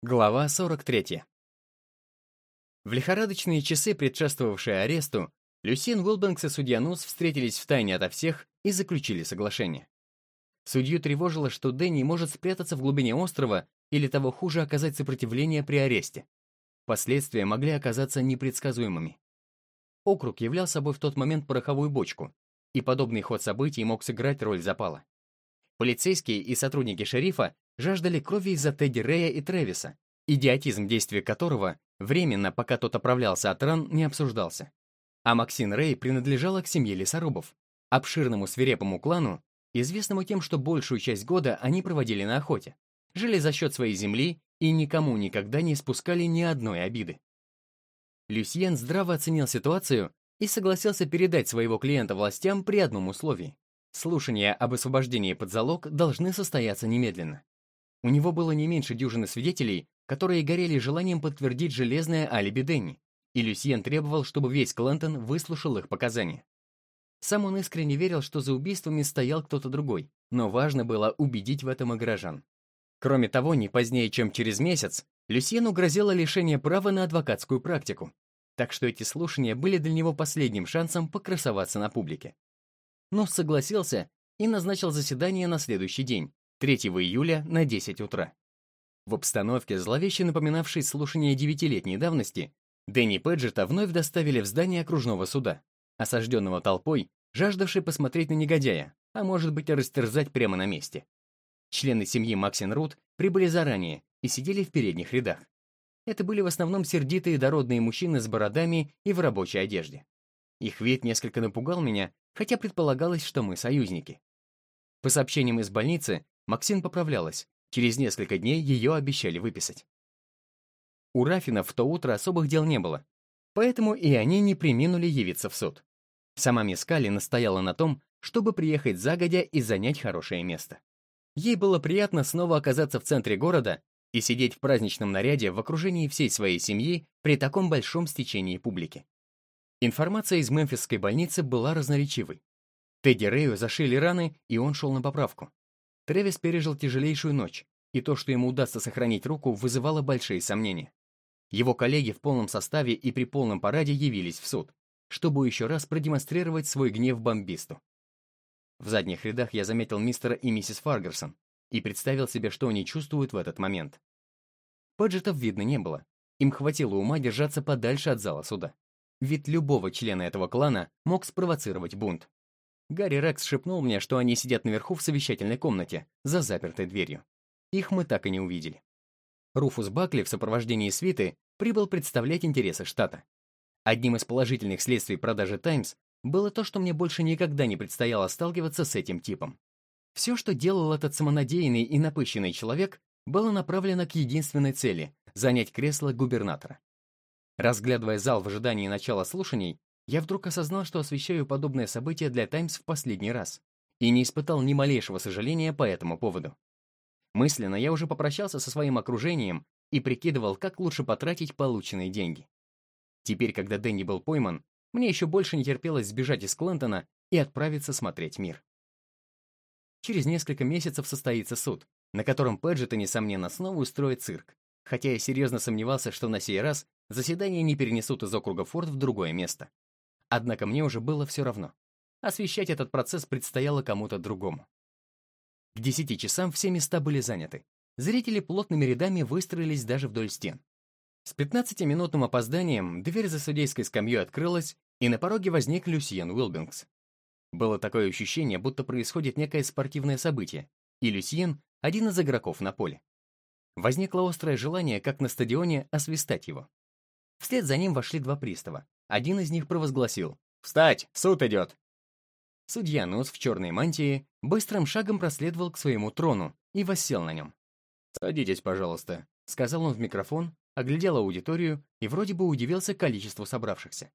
Глава 43. В лихорадочные часы, предшествовавшие аресту, Люсин Уилбэнкс и судья Нус встретились втайне ото всех и заключили соглашение. Судью тревожило, что Дэнни может спрятаться в глубине острова или того хуже оказать сопротивление при аресте. Последствия могли оказаться непредсказуемыми. Округ являл собой в тот момент пороховую бочку, и подобный ход событий мог сыграть роль запала. Полицейские и сотрудники шерифа жаждали крови из-за Тедди Рея и Трэвиса, идиотизм действия которого временно, пока тот оправлялся от ран, не обсуждался. А Максин Рэй принадлежала к семье лесорубов, обширному свирепому клану, известному тем, что большую часть года они проводили на охоте, жили за счет своей земли и никому никогда не спускали ни одной обиды. Люсьен здраво оценил ситуацию и согласился передать своего клиента властям при одном условии. Слушания об освобождении под залог должны состояться немедленно. У него было не меньше дюжины свидетелей, которые горели желанием подтвердить железное алиби Дэнни, и Люсьен требовал, чтобы весь Клентон выслушал их показания. Сам он искренне верил, что за убийствами стоял кто-то другой, но важно было убедить в этом и горожан. Кроме того, не позднее, чем через месяц, Люсьену грозило лишение права на адвокатскую практику, так что эти слушания были для него последним шансом покрасоваться на публике. Но согласился и назначил заседание на следующий день, 3 июля на 10 утра. В обстановке, зловеще напоминавшей слушание девятилетней давности, Дэнни Педжета вновь доставили в здание окружного суда, осажденного толпой, жаждавшей посмотреть на негодяя, а может быть растерзать прямо на месте. Члены семьи Максин Рут прибыли заранее и сидели в передних рядах. Это были в основном сердитые дородные мужчины с бородами и в рабочей одежде. Их вид несколько напугал меня, хотя предполагалось, что мы союзники. По сообщениям из больницы, Максин поправлялась. Через несколько дней ее обещали выписать. У Рафинов в то утро особых дел не было, поэтому и они не приминули явиться в суд. Сама Мискали настояла на том, чтобы приехать загодя и занять хорошее место. Ей было приятно снова оказаться в центре города и сидеть в праздничном наряде в окружении всей своей семьи при таком большом стечении публики. Информация из мемфисской больницы была разноречивой. Тедди Рэю зашили раны, и он шел на поправку. Тревис пережил тяжелейшую ночь, и то, что ему удастся сохранить руку, вызывало большие сомнения. Его коллеги в полном составе и при полном параде явились в суд, чтобы еще раз продемонстрировать свой гнев бомбисту. В задних рядах я заметил мистера и миссис Фаргерсон и представил себе, что они чувствуют в этот момент. Паджетов видно не было. Им хватило ума держаться подальше от зала суда. Ведь любого члена этого клана мог спровоцировать бунт. Гарри Рекс шепнул мне, что они сидят наверху в совещательной комнате, за запертой дверью. Их мы так и не увидели. Руфус Бакли в сопровождении свиты прибыл представлять интересы штата. Одним из положительных следствий продажи «Таймс» было то, что мне больше никогда не предстояло сталкиваться с этим типом. Все, что делал этот самонадеянный и напыщенный человек, было направлено к единственной цели — занять кресло губернатора. Разглядывая зал в ожидании начала слушаний, я вдруг осознал, что освещаю подобное событие для «Таймс» в последний раз, и не испытал ни малейшего сожаления по этому поводу. Мысленно я уже попрощался со своим окружением и прикидывал, как лучше потратить полученные деньги. Теперь, когда Дэнни был пойман, мне еще больше не терпелось сбежать из Клентона и отправиться смотреть мир. Через несколько месяцев состоится суд, на котором Пэджета, несомненно, снова устроит цирк, хотя я серьезно сомневался, что на сей раз заседание не перенесут из округа Форд в другое место. Однако мне уже было все равно. Освещать этот процесс предстояло кому-то другому. К десяти часам все места были заняты. Зрители плотными рядами выстроились даже вдоль стен. С 15-минутным опозданием дверь за судейской скамьей открылась, и на пороге возник Люсьен Уилбингс. Было такое ощущение, будто происходит некое спортивное событие, и Люсьен — один из игроков на поле. Возникло острое желание, как на стадионе, освистать его. Вслед за ним вошли два пристава. Один из них провозгласил «Встать! Суд идет!». Судья Нос в черной мантии быстрым шагом проследовал к своему трону и воссел на нем. «Садитесь, пожалуйста», — сказал он в микрофон, оглядел аудиторию и вроде бы удивился количеству собравшихся.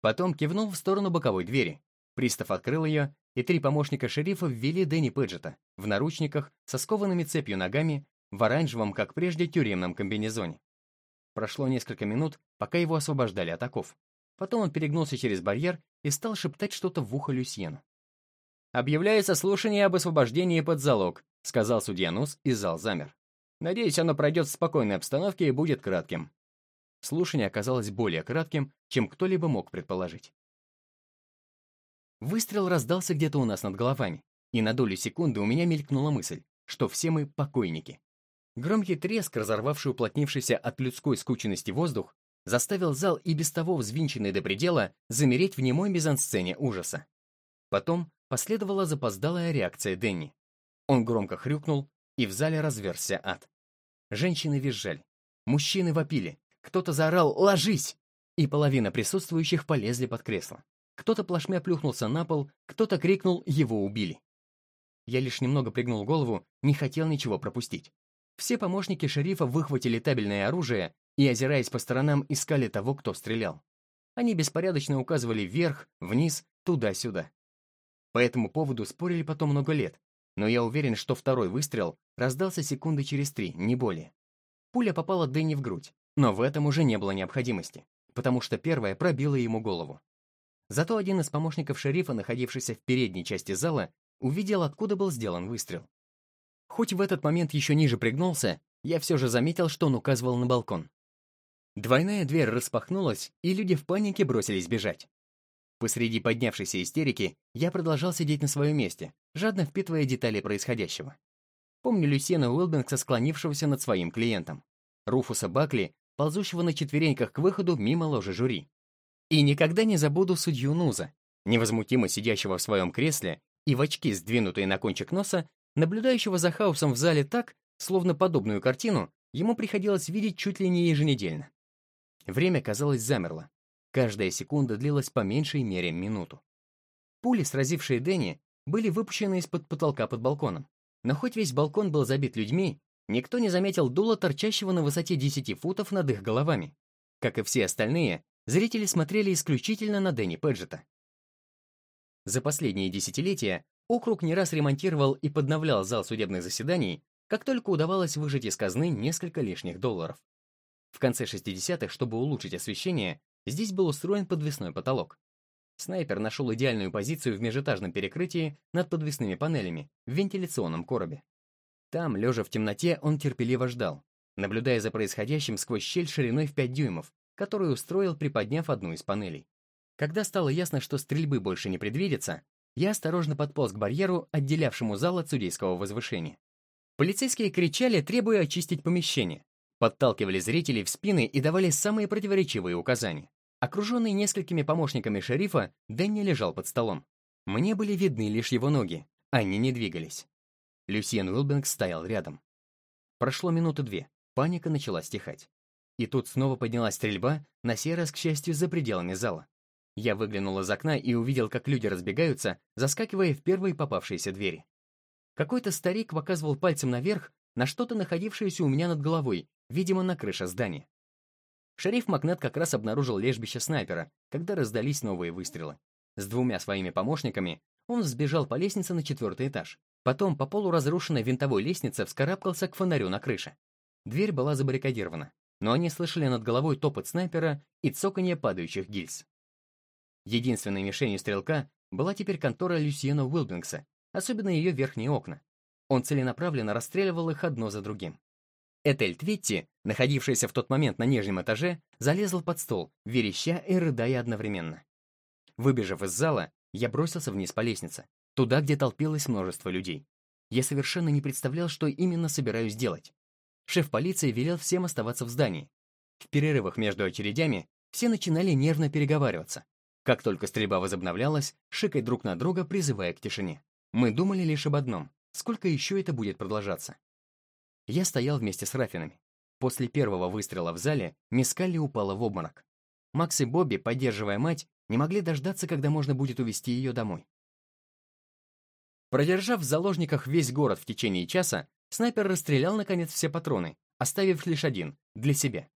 Потом кивнул в сторону боковой двери. Пристав открыл ее, и три помощника шерифа ввели Дэнни Пэджета в наручниках со скованными цепью ногами в оранжевом, как прежде, тюремном комбинезоне. Прошло несколько минут, пока его освобождали от оков. Потом он перегнулся через барьер и стал шептать что-то в ухо Люсьену. «Объявляется слушание об освобождении под залог», сказал судья Нус, и зал замер. Надеюсь, оно пройдет в спокойной обстановке и будет кратким». Слушание оказалось более кратким, чем кто-либо мог предположить. Выстрел раздался где-то у нас над головами, и на долю секунды у меня мелькнула мысль, что все мы покойники. Громкий треск, разорвавший уплотнившийся от людской скученности воздух, заставил зал и без того взвинченный до предела замереть в немой мизансцене ужаса. Потом последовала запоздалая реакция Дэнни. Он громко хрюкнул, и в зале разверзся ад. Женщины визжали, мужчины вопили, кто-то заорал «Ложись!» и половина присутствующих полезли под кресло. Кто-то плашмя плюхнулся на пол, кто-то крикнул «Его убили!». Я лишь немного пригнул голову, не хотел ничего пропустить. Все помощники шерифа выхватили табельное оружие и, озираясь по сторонам, искали того, кто стрелял. Они беспорядочно указывали вверх, вниз, туда-сюда. По этому поводу спорили потом много лет, но я уверен, что второй выстрел раздался секунды через три, не более. Пуля попала Дэнни в грудь, но в этом уже не было необходимости, потому что первая пробила ему голову. Зато один из помощников шерифа, находившийся в передней части зала, увидел, откуда был сделан выстрел. Хоть в этот момент еще ниже пригнулся, я все же заметил, что он указывал на балкон. Двойная дверь распахнулась, и люди в панике бросились бежать. Посреди поднявшейся истерики я продолжал сидеть на своем месте, жадно впитывая детали происходящего. Помню Люсена Уилбингса, склонившегося над своим клиентом. Руфуса Бакли, ползущего на четвереньках к выходу мимо ложи жюри. И никогда не забуду судью Нуза, невозмутимо сидящего в своем кресле и в очки, сдвинутые на кончик носа, наблюдающего за хаосом в зале так, словно подобную картину ему приходилось видеть чуть ли не еженедельно. Время, казалось, замерло. Каждая секунда длилась по меньшей мере минуту. Пули, сразившие Дэнни, были выпущены из-под потолка под балконом. Но хоть весь балкон был забит людьми, никто не заметил дула, торчащего на высоте 10 футов над их головами. Как и все остальные, зрители смотрели исключительно на Дэнни Пэджета. За последние десятилетия округ не раз ремонтировал и подновлял зал судебных заседаний, как только удавалось выжать из казны несколько лишних долларов. В конце 60-х, чтобы улучшить освещение, здесь был устроен подвесной потолок. Снайпер нашел идеальную позицию в межэтажном перекрытии над подвесными панелями в вентиляционном коробе. Там, лежа в темноте, он терпеливо ждал, наблюдая за происходящим сквозь щель шириной в 5 дюймов, которую устроил, приподняв одну из панелей. Когда стало ясно, что стрельбы больше не предвидится, я осторожно подполз к барьеру, отделявшему зал от судейского возвышения. Полицейские кричали, требуя очистить помещение, подталкивали зрителей в спины и давали самые противоречивые указания. Окруженный несколькими помощниками шерифа, Дэнни лежал под столом. Мне были видны лишь его ноги, они не двигались. Люсьен Уилбинг стоял рядом. Прошло минуты две, паника начала стихать. И тут снова поднялась стрельба, на сей раз, к счастью, за пределами зала. Я выглянул из окна и увидел, как люди разбегаются, заскакивая в первые попавшиеся двери. Какой-то старик показывал пальцем наверх на что-то находившееся у меня над головой, видимо, на крыше здания. Шериф Макнет как раз обнаружил лежбище снайпера, когда раздались новые выстрелы. С двумя своими помощниками он сбежал по лестнице на четвертый этаж. Потом по полуразрушенной винтовой лестнице вскарабкался к фонарю на крыше. Дверь была забаррикадирована но они слышали над головой топот снайпера и цоканье падающих гильз. Единственной мишенью стрелка была теперь контора Люсьена Уилбингса, особенно ее верхние окна. Он целенаправленно расстреливал их одно за другим. Этель Твитти, находившаяся в тот момент на нижнем этаже, залезла под стол, вереща и рыдая одновременно. Выбежав из зала, я бросился вниз по лестнице, туда, где толпилось множество людей. Я совершенно не представлял, что именно собираюсь делать. Шеф полиции велел всем оставаться в здании. В перерывах между очередями все начинали нервно переговариваться. Как только стрельба возобновлялась, шикать друг на друга, призывая к тишине. Мы думали лишь об одном — сколько еще это будет продолжаться. Я стоял вместе с Рафинами. После первого выстрела в зале мисс Калли упала в обморок. Макс и Бобби, поддерживая мать, не могли дождаться, когда можно будет увезти ее домой. Продержав в заложниках весь город в течение часа, Снайпер расстрелял, наконец, все патроны, оставив лишь один, для себя.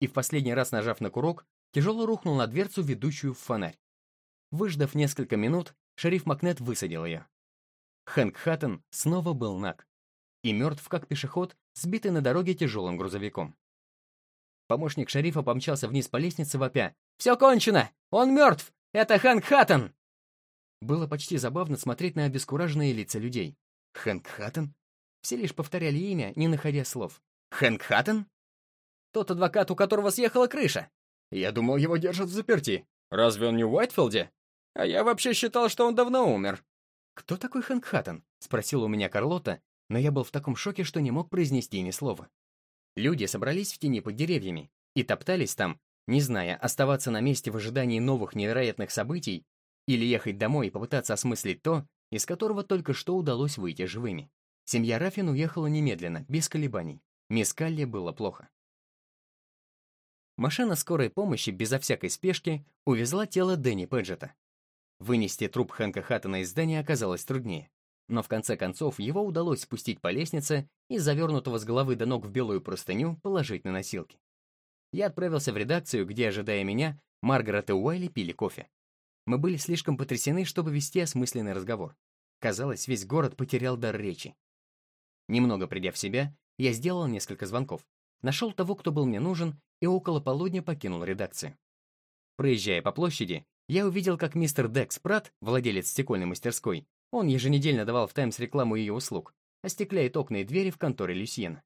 И в последний раз нажав на курок, тяжело рухнул на дверцу, ведущую в фонарь. Выждав несколько минут, шериф Макнет высадил ее. Хэнк Хаттон снова был наг. И мертв, как пешеход, сбитый на дороге тяжелым грузовиком. Помощник шерифа помчался вниз по лестнице, вопя. «Все кончено! Он мертв! Это Хэнк Хаттон!» Было почти забавно смотреть на обескураженные лица людей. Хэнк Хаттон? Все лишь повторяли имя, не находя слов. Хэнк Хаттон? Тот адвокат, у которого съехала крыша. Я думал, его держат в заперти. Разве он не в Уайтфилде? А я вообще считал, что он давно умер. Кто такой Хэнк Хаттон? Спросил у меня Карлота, но я был в таком шоке, что не мог произнести ни слова. Люди собрались в тени под деревьями и топтались там, не зная, оставаться на месте в ожидании новых невероятных событий или ехать домой и попытаться осмыслить то, из которого только что удалось выйти живыми. Семья Рафин уехала немедленно, без колебаний. Мисс Калли было плохо. Машина скорой помощи безо всякой спешки увезла тело Дэнни Пэджета. Вынести труп Хэнка Хаттона из здания оказалось труднее. Но в конце концов его удалось спустить по лестнице и завернутого с головы до ног в белую простыню положить на носилки. Я отправился в редакцию, где, ожидая меня, Маргарет и Уайли пили кофе. Мы были слишком потрясены, чтобы вести осмысленный разговор. Казалось, весь город потерял дар речи. Немного придя в себя, я сделал несколько звонков, нашел того, кто был мне нужен, и около полудня покинул редакцию. Проезжая по площади, я увидел, как мистер Декс Пратт, владелец стекольной мастерской, он еженедельно давал в «Таймс» рекламу ее услуг, остекляет окна и двери в конторе Люсьена.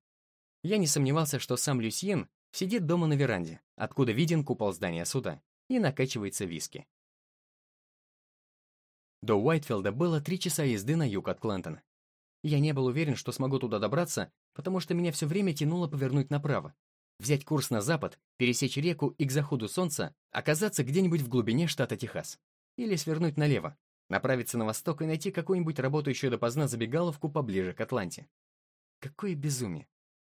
Я не сомневался, что сам Люсьен сидит дома на веранде, откуда виден купол здания суда, и накачивается виски. До Уайтфилда было три часа езды на юг от Клентона. Я не был уверен, что смогу туда добраться, потому что меня все время тянуло повернуть направо, взять курс на запад, пересечь реку и к заходу солнца оказаться где-нибудь в глубине штата Техас. Или свернуть налево, направиться на восток и найти какую-нибудь работающую допоздна забегаловку поближе к Атланте. Какое безумие!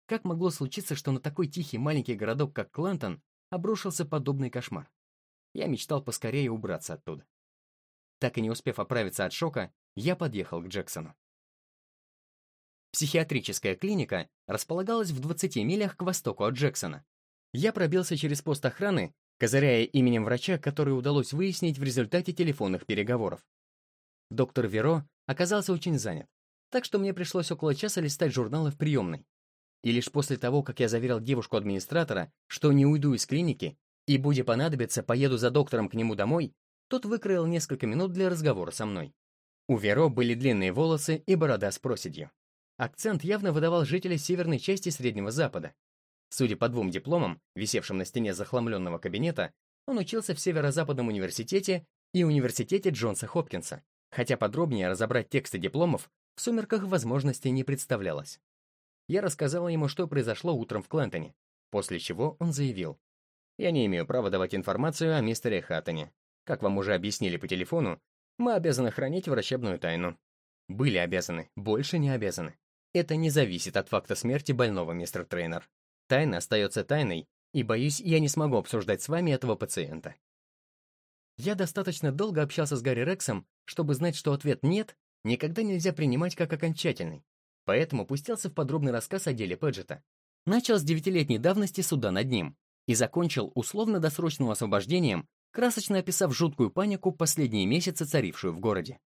Как могло случиться, что на такой тихий маленький городок, как Клантон, обрушился подобный кошмар? Я мечтал поскорее убраться оттуда. Так и не успев оправиться от шока, я подъехал к Джексону. Психиатрическая клиника располагалась в 20 милях к востоку от Джексона. Я пробился через пост охраны, козыряя именем врача, который удалось выяснить в результате телефонных переговоров. Доктор Веро оказался очень занят, так что мне пришлось около часа листать журналы в приемной. И лишь после того, как я заверил девушку-администратора, что не уйду из клиники, и, будь понадобиться, поеду за доктором к нему домой, тот выкроил несколько минут для разговора со мной. У Веро были длинные волосы и борода с проседью. Акцент явно выдавал жителя северной части Среднего Запада. Судя по двум дипломам, висевшим на стене захламленного кабинета, он учился в Северо-Западном университете и университете Джонса Хопкинса, хотя подробнее разобрать тексты дипломов в сумерках возможности не представлялось. Я рассказал ему, что произошло утром в Клентоне, после чего он заявил. «Я не имею права давать информацию о мистере Хаттоне. Как вам уже объяснили по телефону, мы обязаны хранить врачебную тайну. Были обязаны, больше не обязаны. Это не зависит от факта смерти больного, мистер Трейнер. Тайна остается тайной, и, боюсь, я не смогу обсуждать с вами этого пациента. Я достаточно долго общался с Гарри Рексом, чтобы знать, что ответ «нет» никогда нельзя принимать как окончательный. Поэтому пустился в подробный рассказ о деле Пэджета. Начал с девятилетней давности суда над ним и закончил условно-досрочным освобождением, красочно описав жуткую панику последние месяцы, царившую в городе.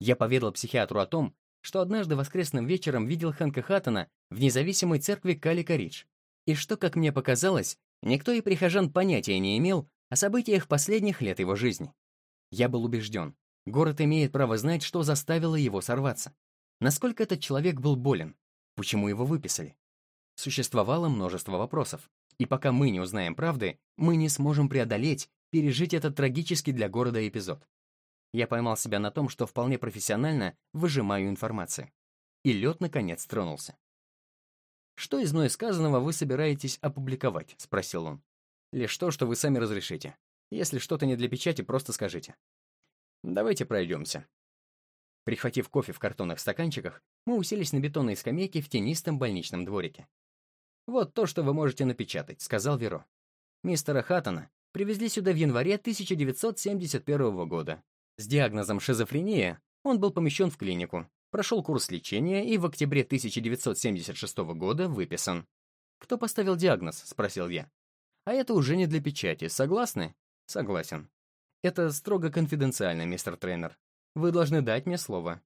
Я поведал психиатру о том, что однажды воскресным вечером видел Хэнка Хаттона в независимой церкви Калика Ридж, и что, как мне показалось, никто и прихожан понятия не имел о событиях последних лет его жизни. Я был убежден, город имеет право знать, что заставило его сорваться. Насколько этот человек был болен, почему его выписали. Существовало множество вопросов, и пока мы не узнаем правды, мы не сможем преодолеть, пережить этот трагический для города эпизод. Я поймал себя на том, что вполне профессионально выжимаю информацию. И лед, наконец, тронулся. «Что из мной сказанного вы собираетесь опубликовать?» — спросил он. «Лишь то, что вы сами разрешите. Если что-то не для печати, просто скажите». «Давайте пройдемся». Прихватив кофе в картонных стаканчиках, мы уселись на бетонной скамейке в тенистом больничном дворике. «Вот то, что вы можете напечатать», — сказал Веро. «Мистера Хаттона привезли сюда в январе 1971 года. С диагнозом шизофрения он был помещен в клинику, прошел курс лечения и в октябре 1976 года выписан. «Кто поставил диагноз?» — спросил я. «А это уже не для печати. Согласны?» «Согласен». «Это строго конфиденциально, мистер тренер. Вы должны дать мне слово».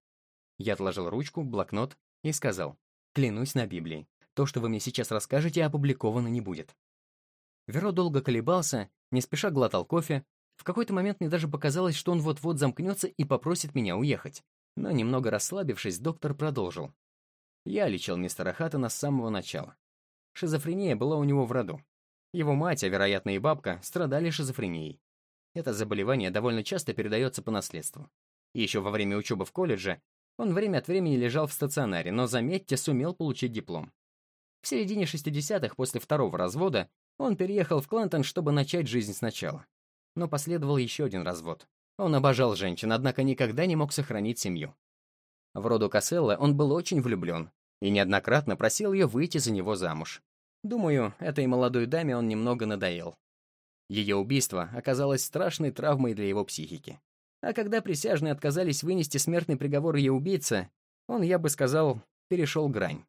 Я отложил ручку, блокнот и сказал. «Клянусь на Библии. То, что вы мне сейчас расскажете, опубликовано не будет». Веро долго колебался, не спеша глотал кофе, в какой-то момент мне даже показалось, что он вот-вот замкнется и попросит меня уехать. Но немного расслабившись, доктор продолжил. Я лечил мистера Хаттона с самого начала. Шизофрения была у него в роду. Его мать, а вероятно и бабка, страдали шизофренией. Это заболевание довольно часто передается по наследству. Еще во время учебы в колледже он время от времени лежал в стационаре, но, заметьте, сумел получить диплом. В середине 60-х, после второго развода, он переехал в Клентон, чтобы начать жизнь сначала. Но последовал еще один развод. Он обожал женщин, однако никогда не мог сохранить семью. В роду Касселла он был очень влюблен и неоднократно просил ее выйти за него замуж. Думаю, этой молодой даме он немного надоел. Ее убийство оказалось страшной травмой для его психики. А когда присяжные отказались вынести смертный приговор ее убийце, он, я бы сказал, перешел грань.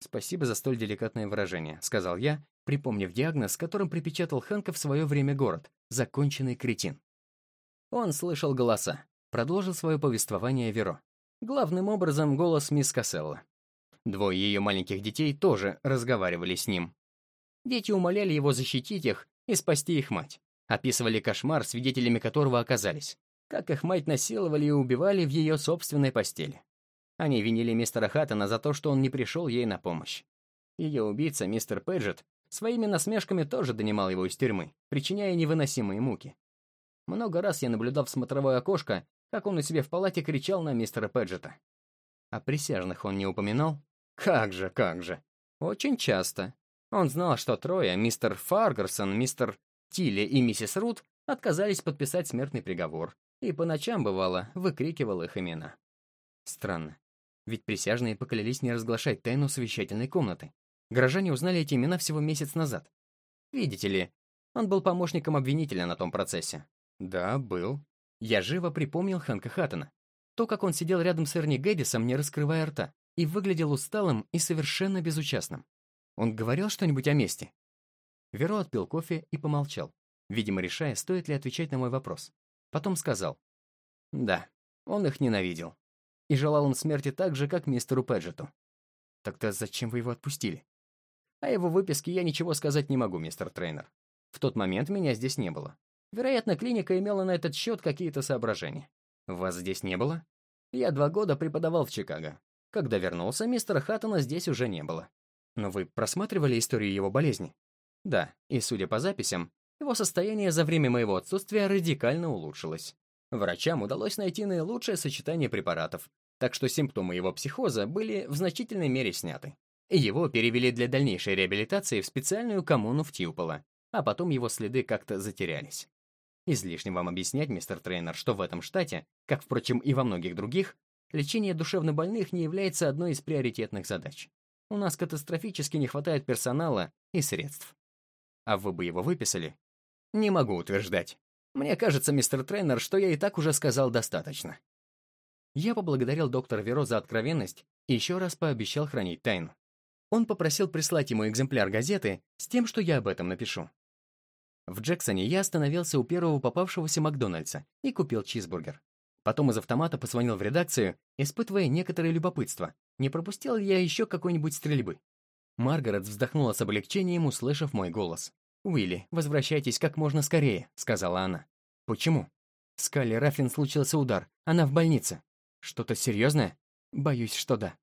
«Спасибо за столь деликатное выражение», — сказал я, припомнив диагноз, которым припечатал Хэнка в свое время город — законченный кретин. Он слышал голоса, продолжил свое повествование Веро. Главным образом голос мисс Касселла. Двое ее маленьких детей тоже разговаривали с ним. Дети умоляли его защитить их и спасти их мать. Описывали кошмар, свидетелями которого оказались. Как их мать насиловали и убивали в ее собственной постели. Они винили мистера Хаттона за то, что он не пришел ей на помощь. Ее убийца, мистер Пэджетт, своими насмешками тоже донимал его из тюрьмы, причиняя невыносимые муки. Много раз я наблюдал в смотровое окошко, как он у себя в палате кричал на мистера Пэджета. А присяжных он не упоминал? Как же, как же. Очень часто. Он знал, что трое, мистер Фаргерсон, мистер Тилли и миссис Рут, отказались подписать смертный приговор, и по ночам, бывало, выкрикивал их имена. Странно. Ведь присяжные поклялись не разглашать тайну совещательной комнаты. Горожане узнали эти имена всего месяц назад. Видите ли, он был помощником обвинителя на том процессе. Да, был. Я живо припомнил Ханка Хаттона. То, как он сидел рядом с Эрни Гэддисом, не раскрывая рта, и выглядел усталым и совершенно безучастным. Он говорил что-нибудь о месте? Веро отпил кофе и помолчал, видимо, решая, стоит ли отвечать на мой вопрос. Потом сказал. Да, он их ненавидел. И желал им смерти так же, как мистеру Пэджету. Тогда зачем вы его отпустили? О его выписке я ничего сказать не могу, мистер Трейнер. В тот момент меня здесь не было. Вероятно, клиника имела на этот счет какие-то соображения. Вас здесь не было? Я два года преподавал в Чикаго. Когда вернулся, мистера Хаттона здесь уже не было. Но вы просматривали историю его болезни? Да, и судя по записям, его состояние за время моего отсутствия радикально улучшилось. Врачам удалось найти наилучшее сочетание препаратов, так что симптомы его психоза были в значительной мере сняты. Его перевели для дальнейшей реабилитации в специальную коммуну в Тьюпело, а потом его следы как-то затерялись. Излишне вам объяснять, мистер Трейнер, что в этом штате, как, впрочем, и во многих других, лечение душевнобольных не является одной из приоритетных задач. У нас катастрофически не хватает персонала и средств. А вы бы его выписали? Не могу утверждать. Мне кажется, мистер Трейнер, что я и так уже сказал достаточно. Я поблагодарил доктора Веро за откровенность и еще раз пообещал хранить тайну. Он попросил прислать ему экземпляр газеты с тем, что я об этом напишу. В Джексоне я остановился у первого попавшегося Макдональдса и купил чизбургер. Потом из автомата позвонил в редакцию, испытывая некоторое любопытство, не пропустил ли я еще какой-нибудь стрельбы. Маргарет вздохнула с облегчением, услышав мой голос. «Уилли, возвращайтесь как можно скорее», — сказала она. «Почему?» С Калли Раффин случился удар. Она в больнице. Что-то серьезное? Боюсь, что да.